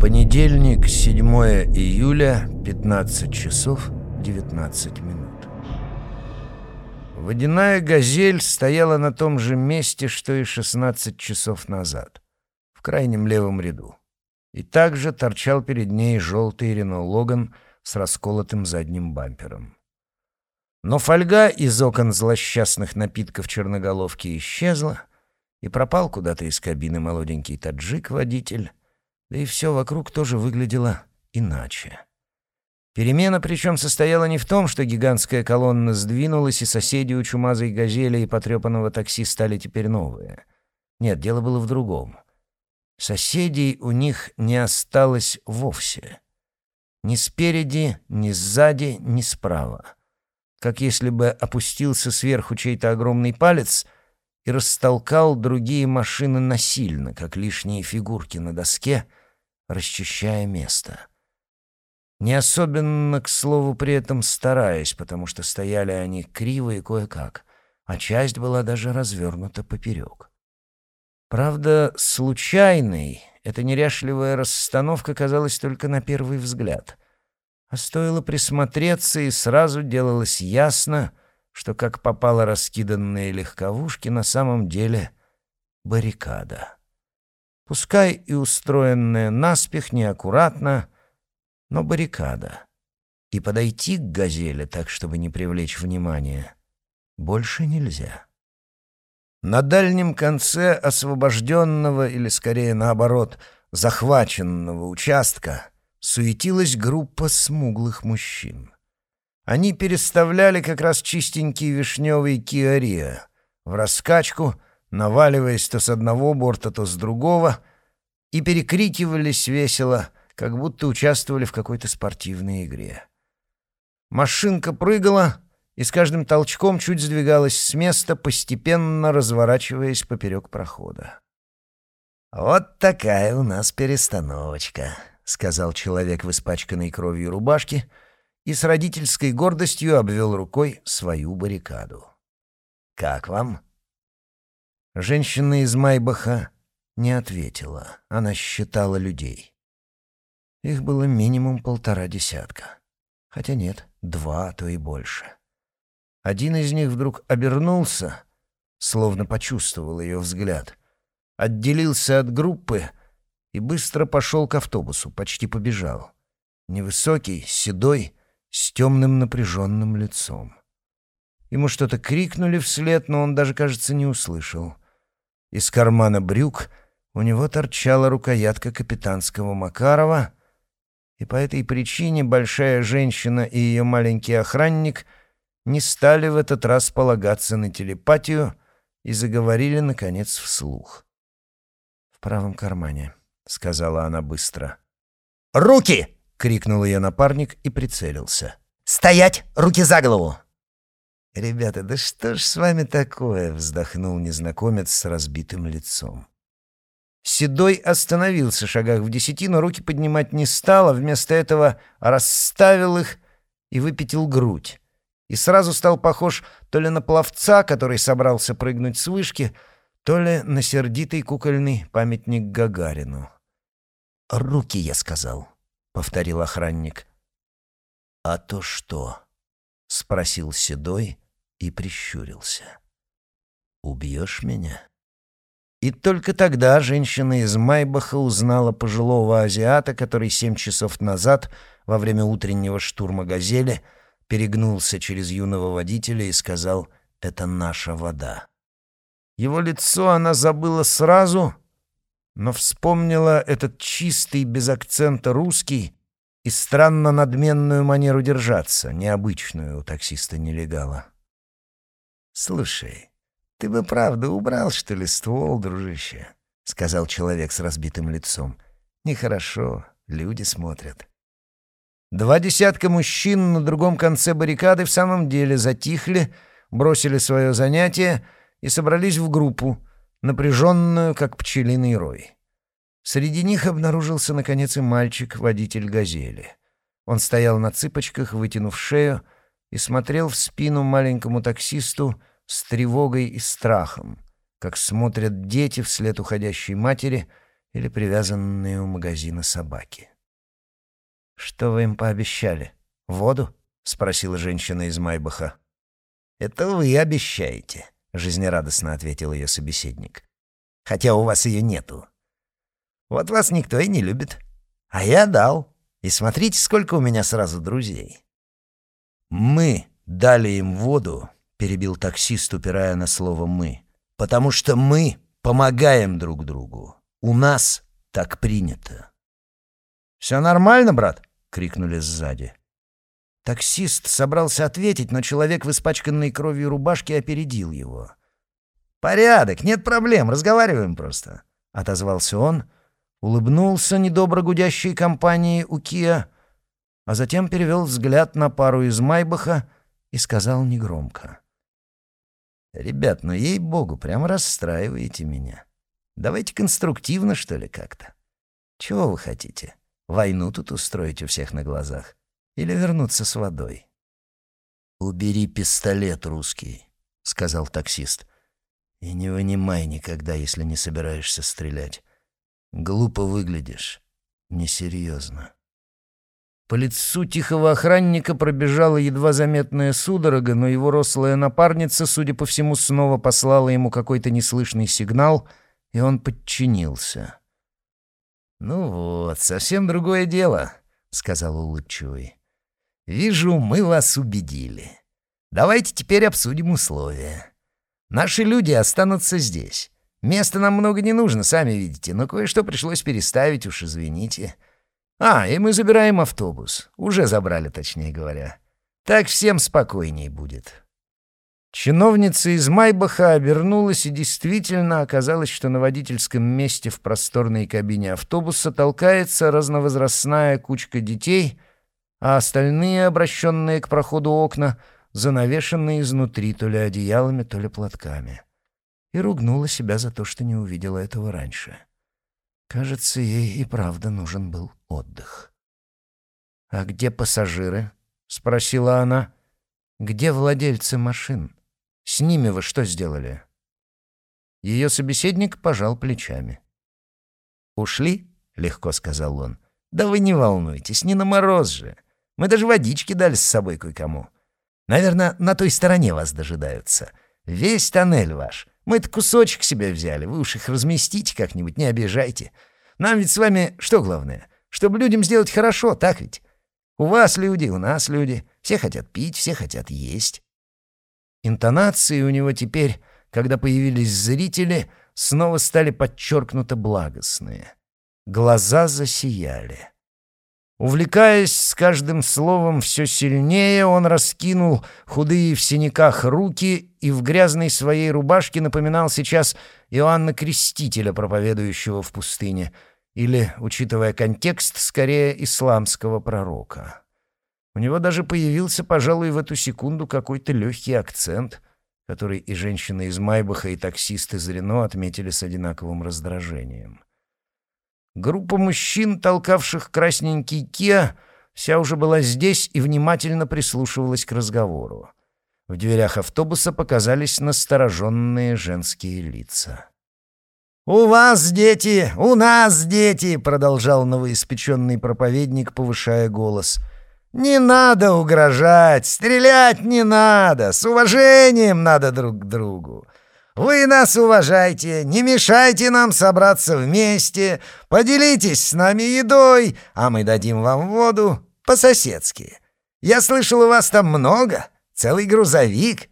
Понедельник, 7 июля, 15 часов 19 минут. Водяная «Газель» стояла на том же месте, что и 16 часов назад, в крайнем левом ряду. И также торчал перед ней желтый Рено Логан с расколотым задним бампером. Но фольга из окон злосчастных напитков черноголовки исчезла, и пропал куда-то из кабины молоденький таджик-водитель, да и все вокруг тоже выглядело иначе. Перемена причем состояла не в том, что гигантская колонна сдвинулась, и соседи у чумазой газели и потрепанного такси стали теперь новые. Нет, дело было в другом. Соседей у них не осталось вовсе. Ни спереди, ни сзади, ни справа. Как если бы опустился сверху чей-то огромный палец и растолкал другие машины насильно, как лишние фигурки на доске — расчищая место. Не особенно, к слову, при этом стараясь, потому что стояли они криво и кое-как, а часть была даже развернута поперек. Правда, случайной эта неряшливая расстановка казалась только на первый взгляд. А стоило присмотреться, и сразу делалось ясно, что, как попало раскиданные легковушки, на самом деле баррикада. Пускай и устроенная наспех, неаккуратно, но баррикада. И подойти к «Газели» так, чтобы не привлечь внимания, больше нельзя. На дальнем конце освобожденного, или скорее наоборот, захваченного участка суетилась группа смуглых мужчин. Они переставляли как раз чистенький вишневый киариа в раскачку — наваливаясь то с одного борта, то с другого, и перекрикивались весело, как будто участвовали в какой-то спортивной игре. Машинка прыгала и с каждым толчком чуть сдвигалась с места, постепенно разворачиваясь поперек прохода. «Вот такая у нас перестановочка», — сказал человек в испачканной кровью рубашке и с родительской гордостью обвел рукой свою баррикаду. «Как вам?» Женщина из Майбаха не ответила. Она считала людей. Их было минимум полтора десятка. Хотя нет, два, а то и больше. Один из них вдруг обернулся, словно почувствовал ее взгляд, отделился от группы и быстро пошел к автобусу, почти побежал. Невысокий, седой, с темным напряженным лицом. Ему что-то крикнули вслед, но он даже, кажется, не услышал. Из кармана брюк у него торчала рукоятка капитанского Макарова, и по этой причине большая женщина и ее маленький охранник не стали в этот раз полагаться на телепатию и заговорили, наконец, вслух. «В правом кармане», — сказала она быстро. «Руки!» — крикнул ее напарник и прицелился. «Стоять! Руки за голову!» «Ребята, да что ж с вами такое?» — вздохнул незнакомец с разбитым лицом. Седой остановился в шагах в десяти, но руки поднимать не стал, а вместо этого расставил их и выпятил грудь. И сразу стал похож то ли на пловца, который собрался прыгнуть с вышки, то ли на сердитый кукольный памятник Гагарину. «Руки, я сказал», — повторил охранник. «А то что?» — спросил Седой и прищурился. «Убьешь меня?» И только тогда женщина из Майбаха узнала пожилого азиата, который семь часов назад, во время утреннего штурма «Газели», перегнулся через юного водителя и сказал «Это наша вода». Его лицо она забыла сразу, но вспомнила этот чистый, без акцента русский, и странно надменную манеру держаться, необычную у таксиста-нелегала. «Слушай, ты бы правда убрал, что ли, ствол, дружище?» — сказал человек с разбитым лицом. «Нехорошо, люди смотрят». Два десятка мужчин на другом конце баррикады в самом деле затихли, бросили свое занятие и собрались в группу, напряженную, как пчелиный рой. Среди них обнаружился, наконец, и мальчик, водитель «Газели». Он стоял на цыпочках, вытянув шею, и смотрел в спину маленькому таксисту с тревогой и страхом, как смотрят дети вслед уходящей матери или привязанные у магазина собаки. «Что вы им пообещали? Воду?» — спросила женщина из Майбаха. «Это вы обещаете», — жизнерадостно ответил ее собеседник. «Хотя у вас ее нету. Вот вас никто и не любит. А я дал. И смотрите, сколько у меня сразу друзей». «Мы дали им воду», — перебил таксист, упирая на слово «мы», «потому что мы помогаем друг другу. У нас так принято». «Все нормально, брат?» — крикнули сзади. Таксист собрался ответить, но человек в испачканной кровью рубашке опередил его. «Порядок, нет проблем, разговариваем просто», — отозвался он, улыбнулся недобро гудящей компании у Киа, а затем перевел взгляд на пару из Майбаха и сказал негромко. «Ребят, ну ей-богу, прямо расстраиваете меня. Давайте конструктивно, что ли, как-то. Чего вы хотите? Войну тут устроить у всех на глазах? Или вернуться с водой?» «Убери пистолет, русский», — сказал таксист. «И не вынимай никогда, если не собираешься стрелять. Глупо выглядишь. Несерьезно». По лицу тихого охранника пробежала едва заметная судорога, но его рослая напарница, судя по всему, снова послала ему какой-то неслышный сигнал, и он подчинился. «Ну вот, совсем другое дело», — сказал улыбчивый. «Вижу, мы вас убедили. Давайте теперь обсудим условия. Наши люди останутся здесь. Места нам много не нужно, сами видите, но кое-что пришлось переставить, уж извините. А, и мы забираем автобус. Уже забрали, точнее говоря. Так всем спокойней будет». Чиновница из Майбаха обернулась, и действительно оказалось, что на водительском месте в просторной кабине автобуса толкается разновозрастная кучка детей — а остальные, обращенные к проходу окна, занавешенные изнутри то ли одеялами, то ли платками. И ругнула себя за то, что не увидела этого раньше. Кажется, ей и правда нужен был отдых. «А где пассажиры?» — спросила она. «Где владельцы машин? С ними вы что сделали?» Ее собеседник пожал плечами. «Ушли?» — легко сказал он. «Да вы не волнуйтесь, не на мороз же. Мы даже водички дали с собой кое-кому. Наверное, на той стороне вас дожидаются. Весь тоннель ваш. Мы-то кусочек себе взяли. Вы уж их разместите как-нибудь, не обижайте. Нам ведь с вами что главное? Чтобы людям сделать хорошо, так ведь? У вас люди, у нас люди. Все хотят пить, все хотят есть. Интонации у него теперь, когда появились зрители, снова стали подчеркнуто благостные. Глаза засияли. Увлекаясь с каждым словом все сильнее, он раскинул худые в синяках руки и в грязной своей рубашке напоминал сейчас Иоанна Крестителя, проповедующего в пустыне, или, учитывая контекст, скорее исламского пророка. У него даже появился, пожалуй, в эту секунду какой-то легкий акцент, который и женщины из Майбаха, и таксисты из Рено отметили с одинаковым раздражением. Группа мужчин, толкавших красненький Киа, вся уже была здесь и внимательно прислушивалась к разговору. В дверях автобуса показались настороженные женские лица. «У вас дети! У нас дети!» — продолжал новоиспеченный проповедник, повышая голос. «Не надо угрожать! Стрелять не надо! С уважением надо друг к другу! Вы нас уважайте, не мешайте нам собраться вместе, поделитесь с нами едой, а мы дадим вам воду по-соседски. Я слышал, у вас там много, целый грузовик.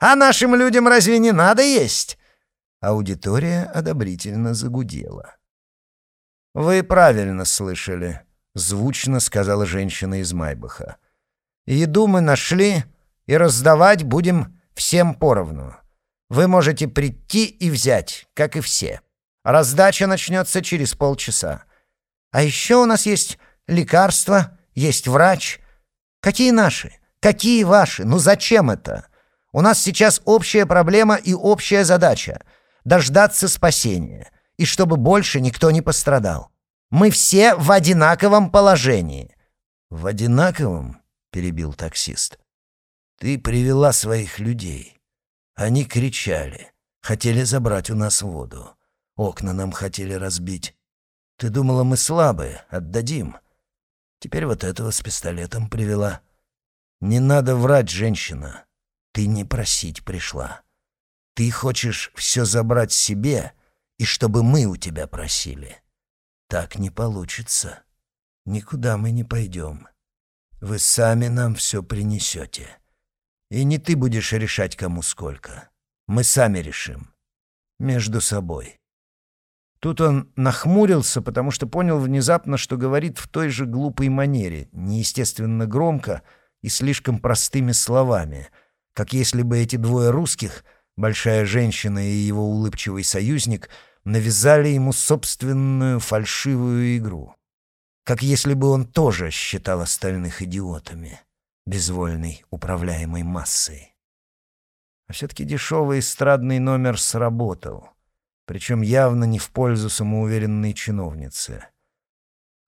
А нашим людям разве не надо есть?» Аудитория одобрительно загудела. «Вы правильно слышали», — звучно сказала женщина из Майбаха. «Еду мы нашли, и раздавать будем всем поровну». Вы можете прийти и взять, как и все. Раздача начнется через полчаса. А еще у нас есть лекарства, есть врач. Какие наши? Какие ваши? Ну зачем это? У нас сейчас общая проблема и общая задача — дождаться спасения, и чтобы больше никто не пострадал. Мы все в одинаковом положении». «В одинаковом?» — перебил таксист. «Ты привела своих людей. Они кричали, хотели забрать у нас воду. Окна нам хотели разбить. Ты думала, мы слабые, отдадим. Теперь вот этого с пистолетом привела. Не надо врать, женщина. Ты не просить пришла. Ты хочешь все забрать себе, и чтобы мы у тебя просили. Так не получится. Никуда мы не пойдем. Вы сами нам все принесете. И не ты будешь решать, кому сколько. Мы сами решим. Между собой. Тут он нахмурился, потому что понял внезапно, что говорит в той же глупой манере, неестественно громко и слишком простыми словами, как если бы эти двое русских, большая женщина и его улыбчивый союзник, навязали ему собственную фальшивую игру. Как если бы он тоже считал остальных идиотами, безвольной, управляемой массой. А все-таки дешевый эстрадный номер сработал — причем явно не в пользу самоуверенной чиновницы.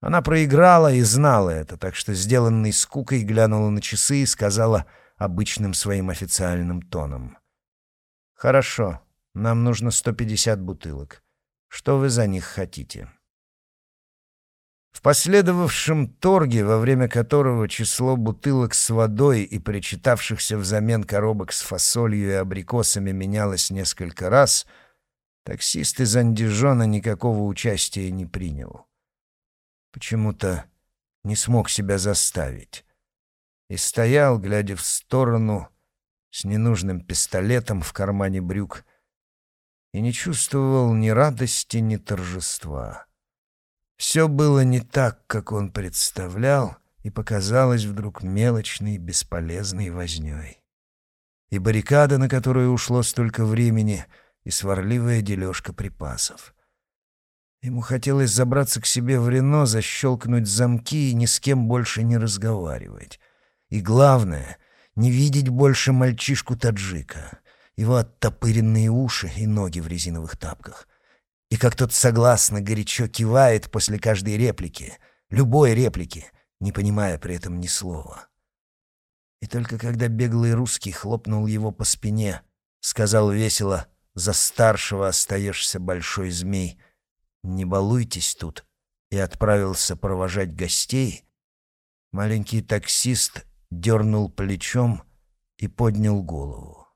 Она проиграла и знала это, так что сделанной скукой глянула на часы и сказала обычным своим официальным тоном. «Хорошо, нам нужно 150 бутылок. Что вы за них хотите?» В последовавшем торге, во время которого число бутылок с водой и причитавшихся взамен коробок с фасолью и абрикосами менялось несколько раз — Таксист из Андижона никакого участия не принял. Почему-то не смог себя заставить. И стоял, глядя в сторону, с ненужным пистолетом в кармане брюк, и не чувствовал ни радости, ни торжества. Все было не так, как он представлял, и показалось вдруг мелочной, бесполезной вознёй. И баррикада, на которую ушло столько времени — и сварливая дележка припасов. Ему хотелось забраться к себе в Рено, защелкнуть замки и ни с кем больше не разговаривать. И главное — не видеть больше мальчишку-таджика, его оттопыренные уши и ноги в резиновых тапках. И как тот согласно горячо кивает после каждой реплики, любой реплики, не понимая при этом ни слова. И только когда беглый русский хлопнул его по спине, сказал весело — за старшего остаешься, большой змей. Не балуйтесь тут. И отправился провожать гостей. Маленький таксист дернул плечом и поднял голову.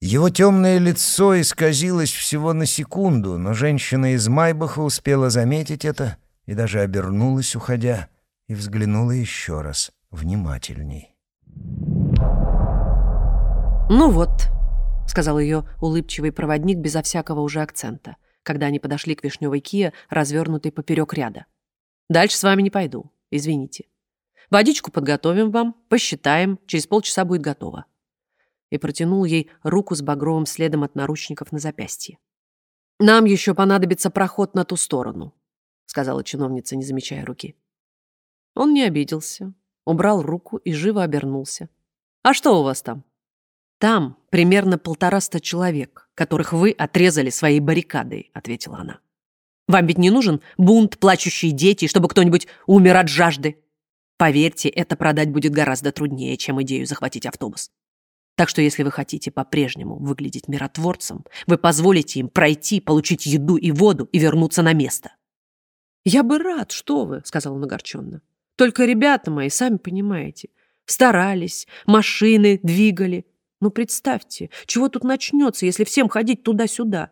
Его темное лицо исказилось всего на секунду, но женщина из Майбаха успела заметить это и даже обернулась, уходя, и взглянула еще раз, внимательней. «Ну вот», — сказал ее улыбчивый проводник безо всякого уже акцента, когда они подошли к вишневой кие, развернутой поперек ряда. «Дальше с вами не пойду, извините. Водичку подготовим вам, посчитаем, через полчаса будет готово». И протянул ей руку с багровым следом от наручников на запястье. «Нам еще понадобится проход на ту сторону», — сказала чиновница, не замечая руки. Он не обиделся, убрал руку и живо обернулся. «А что у вас там?» «Там примерно полтораста человек, которых вы отрезали своей баррикадой», — ответила она. «Вам ведь не нужен бунт, плачущие дети, чтобы кто-нибудь умер от жажды. Поверьте, это продать будет гораздо труднее, чем идею захватить автобус. Так что если вы хотите по-прежнему выглядеть миротворцем, вы позволите им пройти, получить еду и воду и вернуться на место». «Я бы рад, что вы», — сказал он огорченно. «Только ребята мои, сами понимаете, старались, машины двигали, ну, представьте, чего тут начнется, если всем ходить туда-сюда?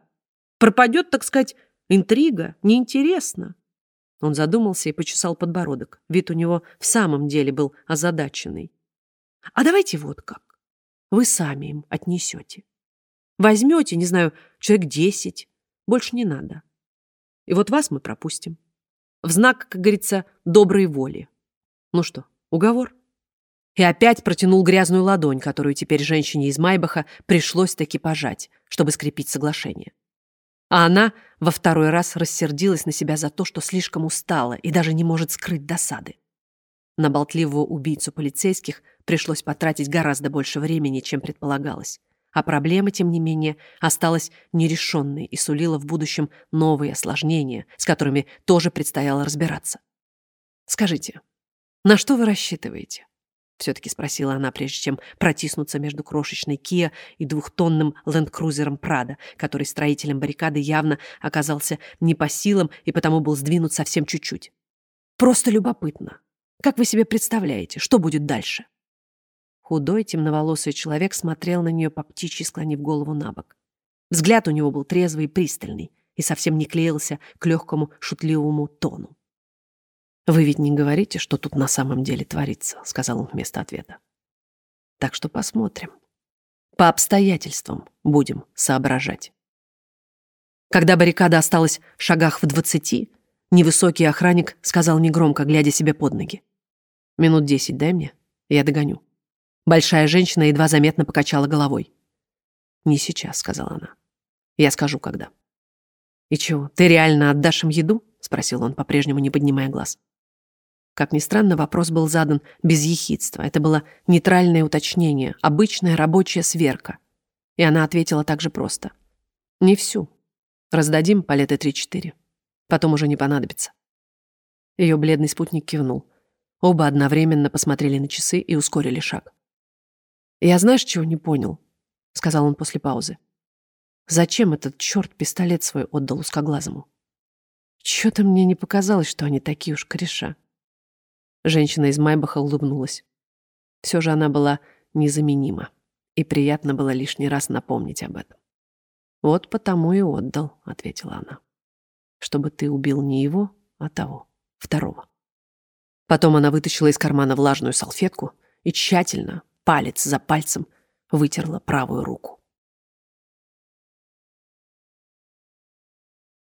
Пропадет, так сказать, интрига, неинтересно. Он задумался и почесал подбородок. Вид у него в самом деле был озадаченный. А давайте вот как. Вы сами им отнесете. Возьмете, не знаю, человек десять. Больше не надо. И вот вас мы пропустим. В знак, как говорится, доброй воли. Ну что, уговор? и опять протянул грязную ладонь, которую теперь женщине из Майбаха пришлось таки пожать, чтобы скрепить соглашение. А она во второй раз рассердилась на себя за то, что слишком устала и даже не может скрыть досады. На болтливого убийцу полицейских пришлось потратить гораздо больше времени, чем предполагалось. А проблема, тем не менее, осталась нерешенной и сулила в будущем новые осложнения, с которыми тоже предстояло разбираться. Скажите, на что вы рассчитываете? Все-таки спросила она, прежде чем протиснуться между крошечной Kia и двухтонным ленд-крузером Прада, который строителем баррикады явно оказался не по силам и потому был сдвинут совсем чуть-чуть. «Просто любопытно. Как вы себе представляете, что будет дальше?» Худой, темноволосый человек смотрел на нее по птичьи, склонив голову на бок. Взгляд у него был трезвый и пристальный и совсем не клеился к легкому шутливому тону. «Вы ведь не говорите, что тут на самом деле творится», — сказал он вместо ответа. «Так что посмотрим. По обстоятельствам будем соображать». Когда баррикада осталась в шагах в двадцати, невысокий охранник сказал негромко, глядя себе под ноги. «Минут десять дай мне, я догоню». Большая женщина едва заметно покачала головой. «Не сейчас», — сказала она. «Я скажу, когда». «И чего, ты реально отдашь им еду?» — спросил он, по-прежнему не поднимая глаз. Как ни странно, вопрос был задан без ехидства. Это было нейтральное уточнение, обычная рабочая сверка. И она ответила так же просто. «Не всю. Раздадим палеты три-четыре. Потом уже не понадобится». Ее бледный спутник кивнул. Оба одновременно посмотрели на часы и ускорили шаг. «Я знаешь, чего не понял?» — сказал он после паузы. «Зачем этот черт пистолет свой отдал узкоглазому? Чё-то мне не показалось, что они такие уж кореша». Женщина из Майбаха улыбнулась. Все же она была незаменима, и приятно было лишний раз напомнить об этом. «Вот потому и отдал», — ответила она. «Чтобы ты убил не его, а того, второго». Потом она вытащила из кармана влажную салфетку и тщательно, палец за пальцем, вытерла правую руку.